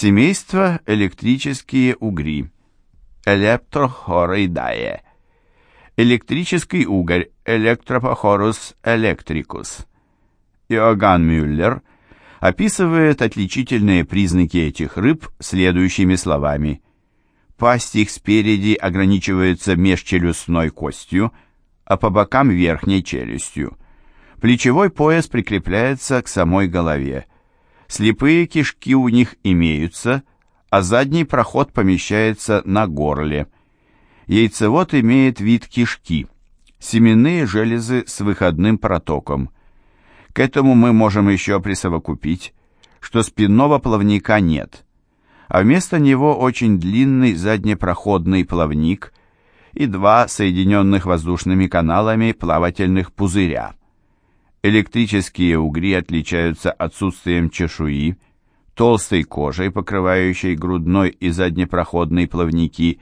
Семейство электрические угри. Электрохорейдае. Электрический угорь Электропохорус электрикус. Иоганн Мюллер описывает отличительные признаки этих рыб следующими словами. Пасть их спереди ограничивается межчелюстной костью, а по бокам верхней челюстью. Плечевой пояс прикрепляется к самой голове. Слепые кишки у них имеются, а задний проход помещается на горле. Яйцевод имеет вид кишки, семенные железы с выходным протоком. К этому мы можем еще присовокупить, что спинного плавника нет, а вместо него очень длинный заднепроходный плавник и два соединенных воздушными каналами плавательных пузыря. Электрические угри отличаются отсутствием чешуи, толстой кожей, покрывающей грудной и заднепроходный плавники,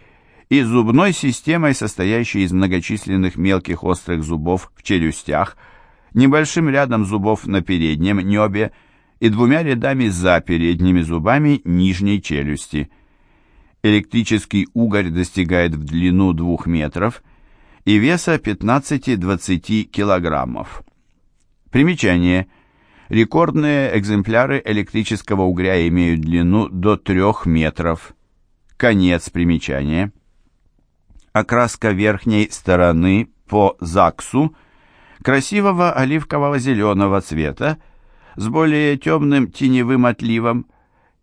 и зубной системой, состоящей из многочисленных мелких острых зубов в челюстях, небольшим рядом зубов на переднем небе и двумя рядами за передними зубами нижней челюсти. Электрический угорь достигает в длину 2 метров и веса 15-20 килограммов. Примечание. Рекордные экземпляры электрического угря имеют длину до 3 метров. Конец примечания. Окраска верхней стороны по ЗАГСу красивого оливкового зеленого цвета с более темным теневым отливом,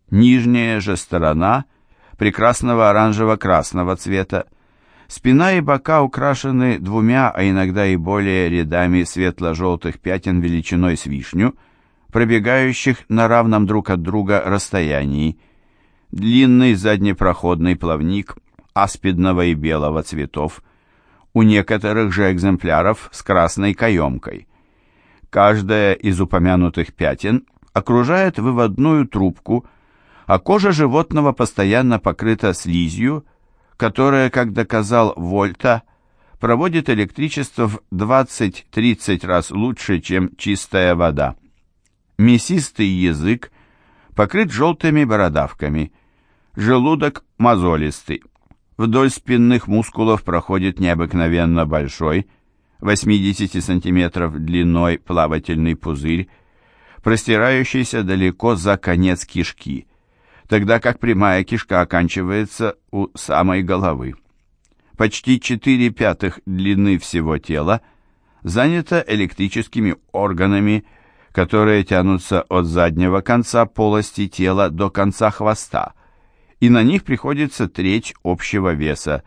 нижняя же сторона прекрасного оранжево-красного цвета, Спина и бока украшены двумя, а иногда и более рядами светло-желтых пятен величиной с вишню, пробегающих на равном друг от друга расстоянии. Длинный заднепроходный плавник аспидного и белого цветов, у некоторых же экземпляров с красной каемкой. Каждая из упомянутых пятен окружает выводную трубку, а кожа животного постоянно покрыта слизью, которая, как доказал Вольта, проводит электричество в 20-30 раз лучше, чем чистая вода. Мясистый язык покрыт желтыми бородавками, желудок мозолистый. Вдоль спинных мускулов проходит необыкновенно большой, 80 см длиной плавательный пузырь, простирающийся далеко за конец кишки – тогда как прямая кишка оканчивается у самой головы. Почти 4 пятых длины всего тела занято электрическими органами, которые тянутся от заднего конца полости тела до конца хвоста, и на них приходится треть общего веса.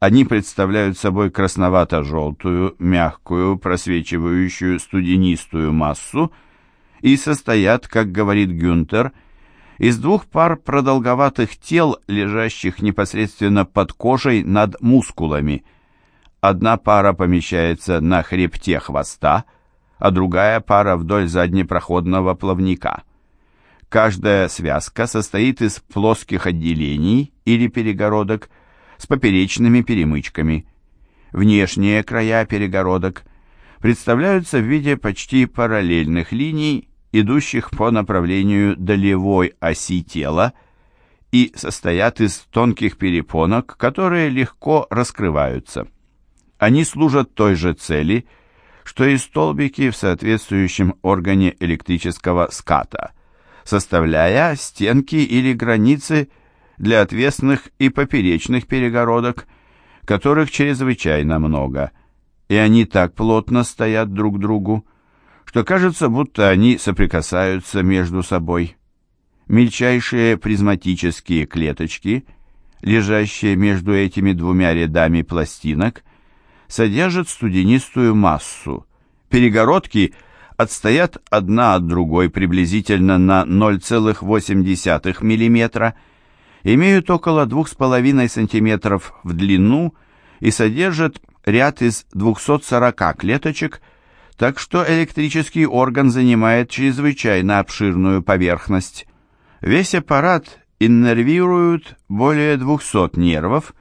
Они представляют собой красновато-желтую, мягкую, просвечивающую студенистую массу и состоят, как говорит Гюнтер, из двух пар продолговатых тел, лежащих непосредственно под кожей над мускулами. Одна пара помещается на хребте хвоста, а другая пара вдоль заднепроходного плавника. Каждая связка состоит из плоских отделений или перегородок с поперечными перемычками. Внешние края перегородок представляются в виде почти параллельных линий идущих по направлению долевой оси тела и состоят из тонких перепонок, которые легко раскрываются. Они служат той же цели, что и столбики в соответствующем органе электрического ската, составляя стенки или границы для отвесных и поперечных перегородок, которых чрезвычайно много, и они так плотно стоят друг к другу, что кажется, будто они соприкасаются между собой. Мельчайшие призматические клеточки, лежащие между этими двумя рядами пластинок, содержат студенистую массу. Перегородки отстоят одна от другой приблизительно на 0,8 мм, имеют около 2,5 см в длину и содержат ряд из 240 клеточек – так что электрический орган занимает чрезвычайно обширную поверхность. Весь аппарат иннервирует более 200 нервов,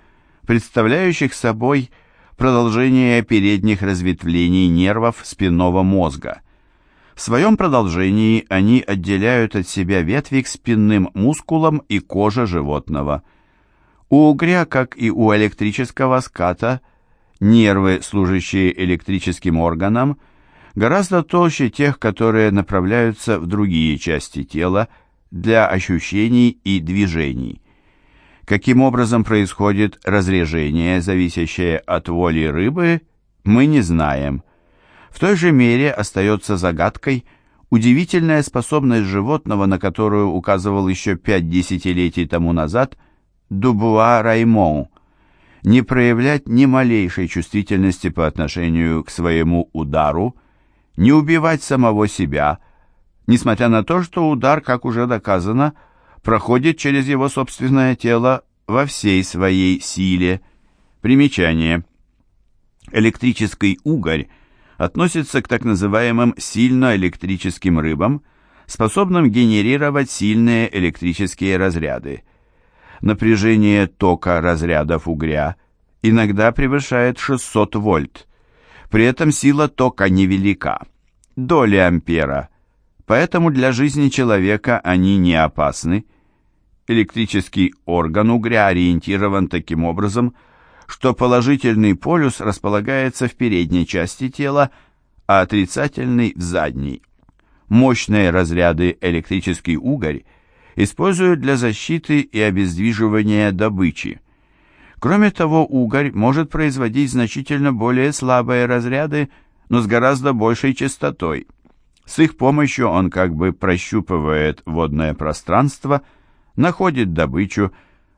представляющих собой продолжение передних разветвлений нервов спинного мозга. В своем продолжении они отделяют от себя ветви к спинным мускулам и коже животного. У угря, как и у электрического ската, нервы, служащие электрическим органам, гораздо толще тех, которые направляются в другие части тела для ощущений и движений. Каким образом происходит разрежение, зависящее от воли рыбы, мы не знаем. В той же мере остается загадкой удивительная способность животного, на которую указывал еще пять десятилетий тому назад Дубуа Раймон, не проявлять ни малейшей чувствительности по отношению к своему удару, не убивать самого себя, несмотря на то, что удар, как уже доказано, проходит через его собственное тело во всей своей силе. Примечание. Электрический угорь относится к так называемым сильноэлектрическим рыбам, способным генерировать сильные электрические разряды. Напряжение тока разрядов угря иногда превышает 600 вольт. При этом сила тока невелика, доли ампера, поэтому для жизни человека они не опасны, Электрический орган угря ориентирован таким образом, что положительный полюс располагается в передней части тела, а отрицательный в задней. Мощные разряды электрический угорь используют для защиты и обездвиживания добычи. Кроме того, угорь может производить значительно более слабые разряды, но с гораздо большей частотой. С их помощью он как бы прощупывает водное пространство – находит добычу,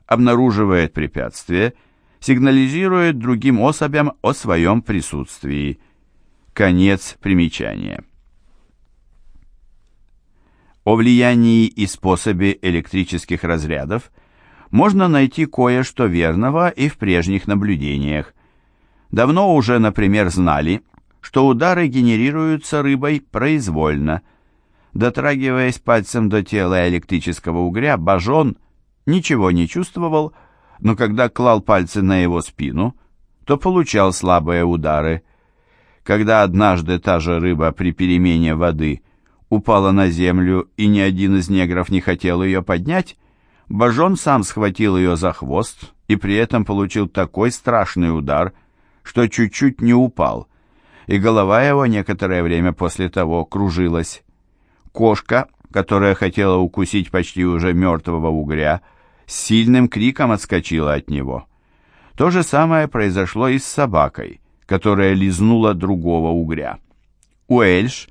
обнаруживает препятствие, сигнализирует другим особям о своем присутствии. Конец примечания. О влиянии и способе электрических разрядов можно найти кое-что верного и в прежних наблюдениях. Давно уже, например, знали, что удары генерируются рыбой произвольно – Дотрагиваясь пальцем до тела электрического угря, Бажон ничего не чувствовал, но когда клал пальцы на его спину, то получал слабые удары. Когда однажды та же рыба при перемене воды упала на землю и ни один из негров не хотел ее поднять, Бажон сам схватил ее за хвост и при этом получил такой страшный удар, что чуть-чуть не упал, и голова его некоторое время после того кружилась. Кошка, которая хотела укусить почти уже мертвого угря, с сильным криком отскочила от него. То же самое произошло и с собакой, которая лизнула другого угря. Уэльш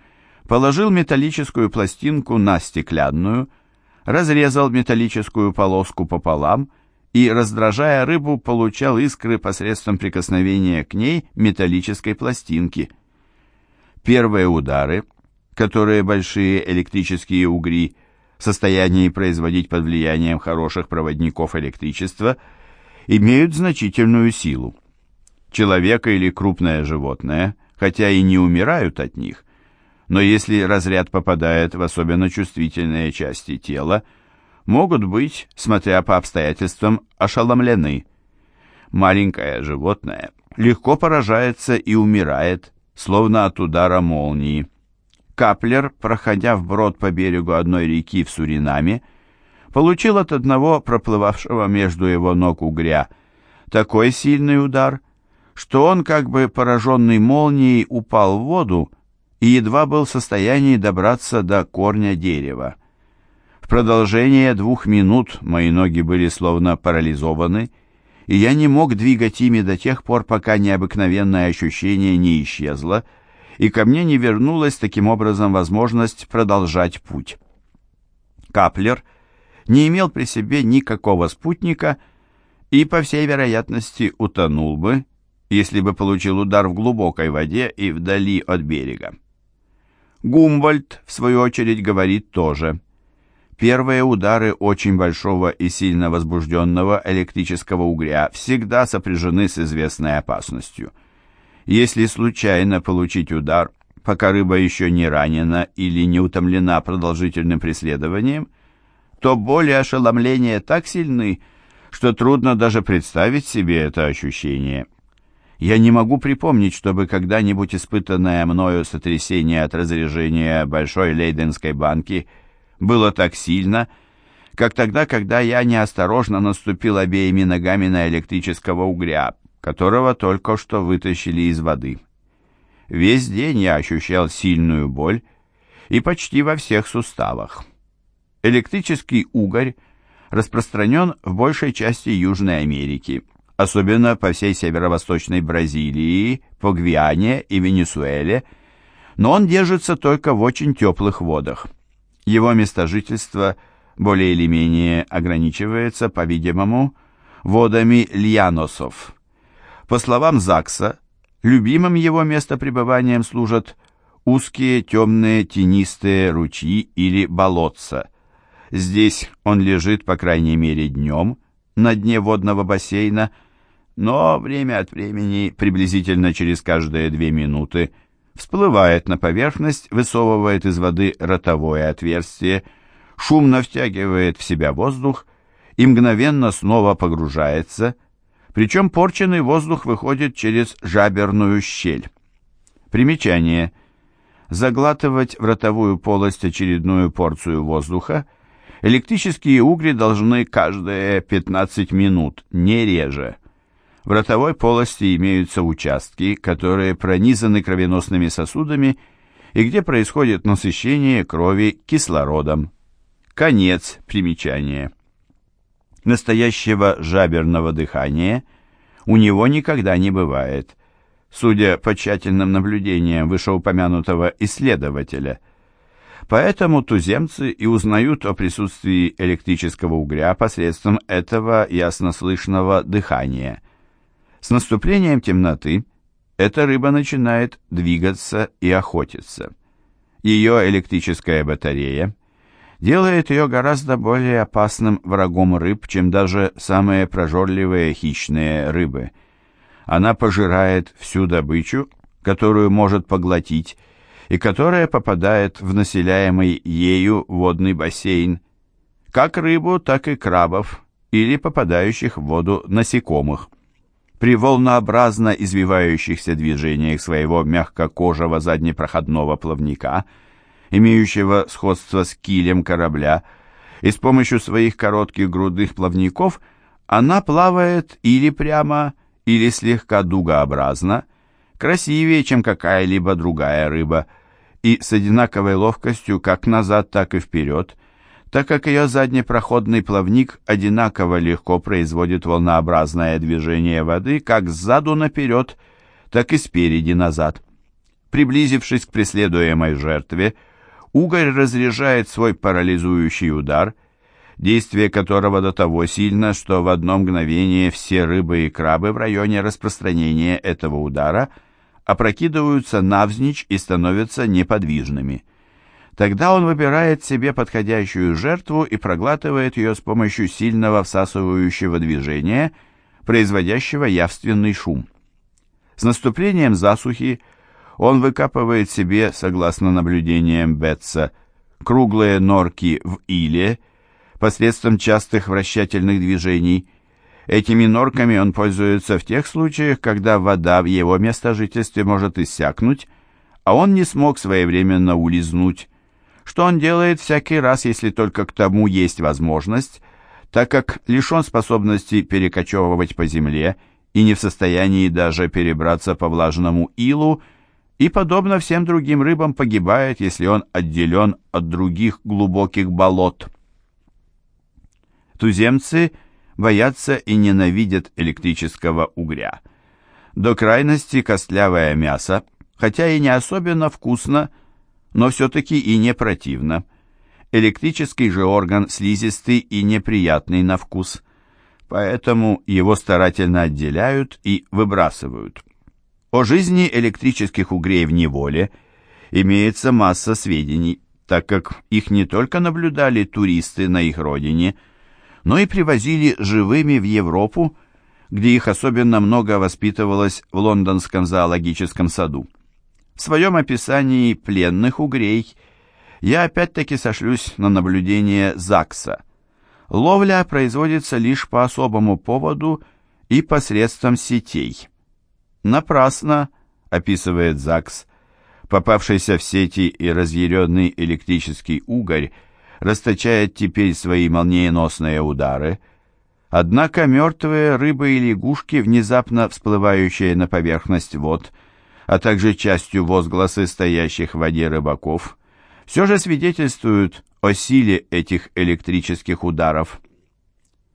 положил металлическую пластинку на стеклянную, разрезал металлическую полоску пополам и, раздражая рыбу, получал искры посредством прикосновения к ней металлической пластинки. Первые удары которые большие электрические угри в состоянии производить под влиянием хороших проводников электричества, имеют значительную силу. Человек или крупное животное, хотя и не умирают от них, но если разряд попадает в особенно чувствительные части тела, могут быть, смотря по обстоятельствам, ошеломлены. Маленькое животное легко поражается и умирает, словно от удара молнии. Каплер, проходя вброд по берегу одной реки в Суринаме, получил от одного проплывавшего между его ног угря такой сильный удар, что он, как бы пораженный молнией, упал в воду и едва был в состоянии добраться до корня дерева. В продолжение двух минут мои ноги были словно парализованы, и я не мог двигать ими до тех пор, пока необыкновенное ощущение не исчезло, и ко мне не вернулась таким образом возможность продолжать путь. Каплер не имел при себе никакого спутника и, по всей вероятности, утонул бы, если бы получил удар в глубокой воде и вдали от берега. Гумбольд, в свою очередь, говорит тоже. Первые удары очень большого и сильно возбужденного электрического угря всегда сопряжены с известной опасностью – если случайно получить удар, пока рыба еще не ранена или не утомлена продолжительным преследованием, то боли и ошеломление так сильны, что трудно даже представить себе это ощущение. Я не могу припомнить, чтобы когда-нибудь испытанное мною сотрясение от разрежения большой лейденской банки было так сильно, как тогда, когда я неосторожно наступил обеими ногами на электрического угря, которого только что вытащили из воды. Весь день я ощущал сильную боль и почти во всех суставах. Электрический угорь распространен в большей части Южной Америки, особенно по всей северо-восточной Бразилии, по Гвиане и Венесуэле, но он держится только в очень теплых водах. Его место жительства более или менее ограничивается, по-видимому, водами льяносов. По словам Закса, любимым его местопребыванием служат узкие темные тенистые ручьи или болотца. Здесь он лежит, по крайней мере, днем, на дне водного бассейна, но время от времени, приблизительно через каждые две минуты, всплывает на поверхность, высовывает из воды ротовое отверстие, шумно втягивает в себя воздух и мгновенно снова погружается, причем порченный воздух выходит через жаберную щель. Примечание. Заглатывать в ротовую полость очередную порцию воздуха электрические угри должны каждые 15 минут, не реже. В ротовой полости имеются участки, которые пронизаны кровеносными сосудами и где происходит насыщение крови кислородом. Конец примечания. Настоящего жаберного дыхания у него никогда не бывает, судя по тщательным наблюдениям вышеупомянутого исследователя. Поэтому туземцы и узнают о присутствии электрического угря посредством этого яснослышного дыхания. С наступлением темноты эта рыба начинает двигаться и охотиться. Ее электрическая батарея делает ее гораздо более опасным врагом рыб, чем даже самые прожорливые хищные рыбы. Она пожирает всю добычу, которую может поглотить, и которая попадает в населяемый ею водный бассейн, как рыбу, так и крабов или попадающих в воду насекомых. При волнообразно извивающихся движениях своего мягкокожего заднепроходного плавника, имеющего сходство с килем корабля, и с помощью своих коротких грудных плавников она плавает или прямо, или слегка дугообразно, красивее, чем какая-либо другая рыба, и с одинаковой ловкостью как назад, так и вперед, так как ее заднепроходный плавник одинаково легко производит волнообразное движение воды как сзаду наперед, так и спереди назад. Приблизившись к преследуемой жертве, угорь разряжает свой парализующий удар, действие которого до того сильно, что в одно мгновение все рыбы и крабы в районе распространения этого удара опрокидываются навзничь и становятся неподвижными. Тогда он выбирает себе подходящую жертву и проглатывает ее с помощью сильного всасывающего движения, производящего явственный шум. С наступлением засухи он выкапывает себе, согласно наблюдениям Бетса, круглые норки в иле посредством частых вращательных движений. Этими норками он пользуется в тех случаях, когда вода в его местожительстве может иссякнуть, а он не смог своевременно улизнуть, что он делает всякий раз, если только к тому есть возможность, так как лишен способности перекочевывать по земле и не в состоянии даже перебраться по влажному илу, и, подобно всем другим рыбам, погибает, если он отделен от других глубоких болот. Туземцы боятся и ненавидят электрического угря. До крайности костлявое мясо, хотя и не особенно вкусно, но все-таки и не противно. Электрический же орган слизистый и неприятный на вкус, поэтому его старательно отделяют и выбрасывают. О жизни электрических угрей в неволе имеется масса сведений, так как их не только наблюдали туристы на их родине, но и привозили живыми в Европу, где их особенно много воспитывалось в лондонском зоологическом саду. В своем описании пленных угрей я опять-таки сошлюсь на наблюдение ЗАГСа. Ловля производится лишь по особому поводу и посредством сетей. Напрасно, описывает ЗАГС, попавшийся в сети и разъяренный электрический угорь расточает теперь свои молниеносные удары, однако мертвые рыбы и лягушки, внезапно всплывающие на поверхность вод, а также частью возгласы стоящих в воде рыбаков, все же свидетельствуют о силе этих электрических ударов –